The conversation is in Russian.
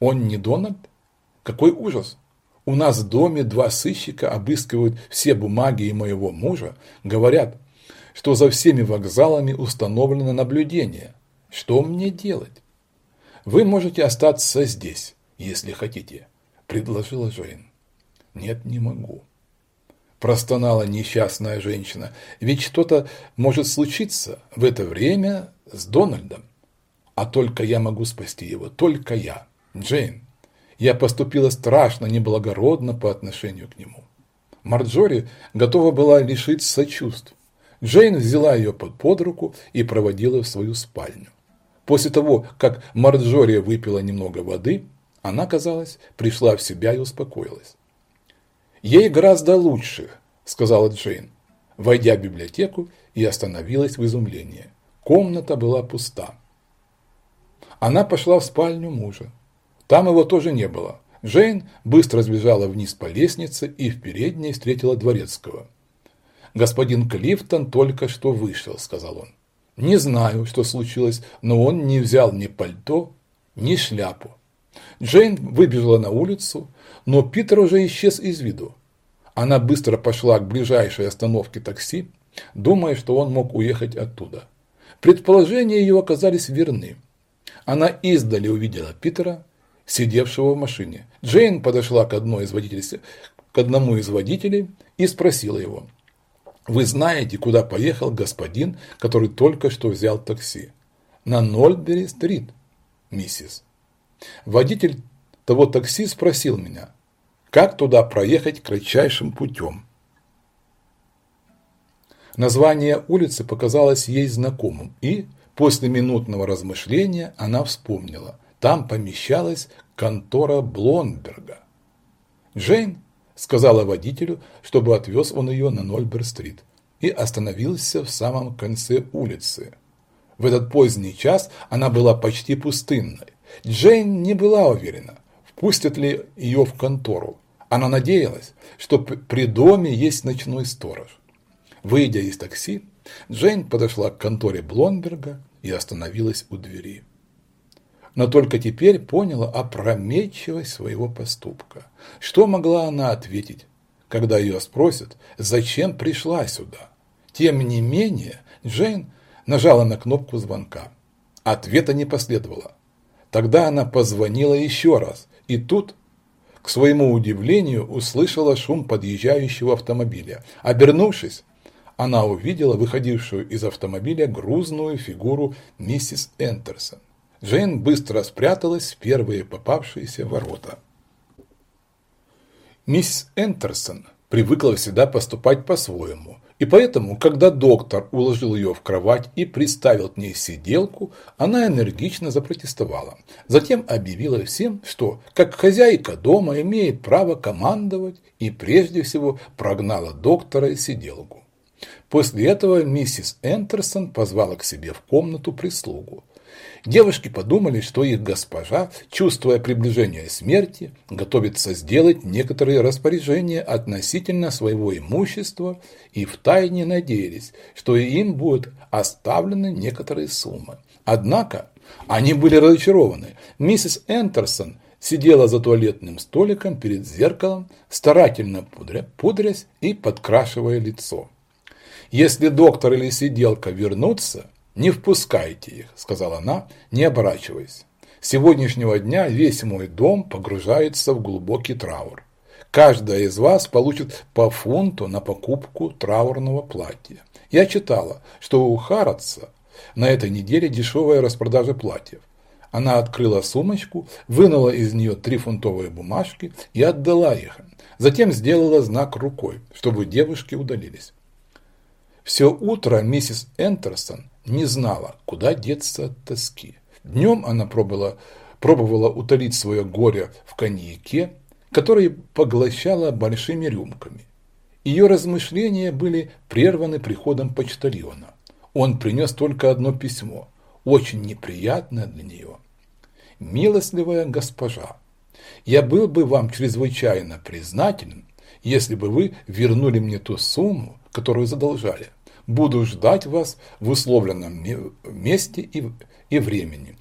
Он не Дональд? Какой ужас! У нас в доме два сыщика обыскивают все бумаги и моего мужа, говорят, что за всеми вокзалами установлено наблюдение. Что мне делать? Вы можете остаться здесь, если хотите, предложила Джейн. Нет, не могу. Простонала несчастная женщина. Ведь что-то может случиться в это время с Дональдом. А только я могу спасти его, только я. Джейн, я поступила страшно неблагородно по отношению к нему. Марджори готова была лишиться чувств. Джейн взяла ее под, под руку и проводила в свою спальню. После того, как Марджори выпила немного воды, она, казалось, пришла в себя и успокоилась. «Ей гораздо лучше», – сказала Джейн, войдя в библиотеку и остановилась в изумлении. Комната была пуста. Она пошла в спальню мужа. Там его тоже не было. Джейн быстро сбежала вниз по лестнице и в передней встретила дворецкого. «Господин Клифтон только что вышел», – сказал он. «Не знаю, что случилось, но он не взял ни пальто, ни шляпу». Джейн выбежала на улицу, но Питер уже исчез из виду. Она быстро пошла к ближайшей остановке такси, думая, что он мог уехать оттуда. Предположения ее оказались верны. Она издали увидела Питера, сидевшего в машине. Джейн подошла к, одной из водителей, к одному из водителей и спросила его, «Вы знаете, куда поехал господин, который только что взял такси?» «На Нольбери-стрит, миссис». Водитель того такси спросил меня, как туда проехать кратчайшим путем. Название улицы показалось ей знакомым, и после минутного размышления она вспомнила – там помещалась контора Блонберга. Джейн сказала водителю, чтобы отвез он ее на Нольбер-стрит и остановился в самом конце улицы. В этот поздний час она была почти пустынной. Джейн не была уверена, впустят ли ее в контору. Она надеялась, что при доме есть ночной сторож. Выйдя из такси, Джейн подошла к конторе Блонберга и остановилась у двери но только теперь поняла опрометчивость своего поступка. Что могла она ответить, когда ее спросят, зачем пришла сюда? Тем не менее, Джейн нажала на кнопку звонка. Ответа не последовало. Тогда она позвонила еще раз, и тут, к своему удивлению, услышала шум подъезжающего автомобиля. Обернувшись, она увидела выходившую из автомобиля грузную фигуру миссис Энтерсон. Джейн быстро спряталась в первые попавшиеся ворота. Мисс Энтерсон привыкла всегда поступать по-своему, и поэтому, когда доктор уложил ее в кровать и приставил к ней сиделку, она энергично запротестовала. Затем объявила всем, что, как хозяйка дома, имеет право командовать, и прежде всего прогнала доктора и сиделку. После этого миссис Энтерсон позвала к себе в комнату прислугу. Девушки подумали, что их госпожа, чувствуя приближение смерти, готовится сделать некоторые распоряжения относительно своего имущества и втайне надеялись, что им будут оставлены некоторые суммы. Однако они были разочарованы. Миссис Энтерсон сидела за туалетным столиком перед зеркалом, старательно пудря, пудрясь и подкрашивая лицо. Если доктор или сиделка вернутся, «Не впускайте их», – сказала она, не оборачиваясь. «С сегодняшнего дня весь мой дом погружается в глубокий траур. Каждая из вас получит по фунту на покупку траурного платья. Я читала, что у Харатса на этой неделе дешевая распродажа платьев. Она открыла сумочку, вынула из нее три фунтовые бумажки и отдала их. Затем сделала знак рукой, чтобы девушки удалились. Все утро миссис Энтерсон не знала, куда деться от тоски. Днем она пробовала, пробовала утолить свое горе в коньяке, который поглощала большими рюмками. Ее размышления были прерваны приходом почтальона. Он принес только одно письмо, очень неприятное для нее. «Милостливая госпожа, я был бы вам чрезвычайно признателен, если бы вы вернули мне ту сумму, которую задолжали. Буду ждать вас в условленном месте и, и времени.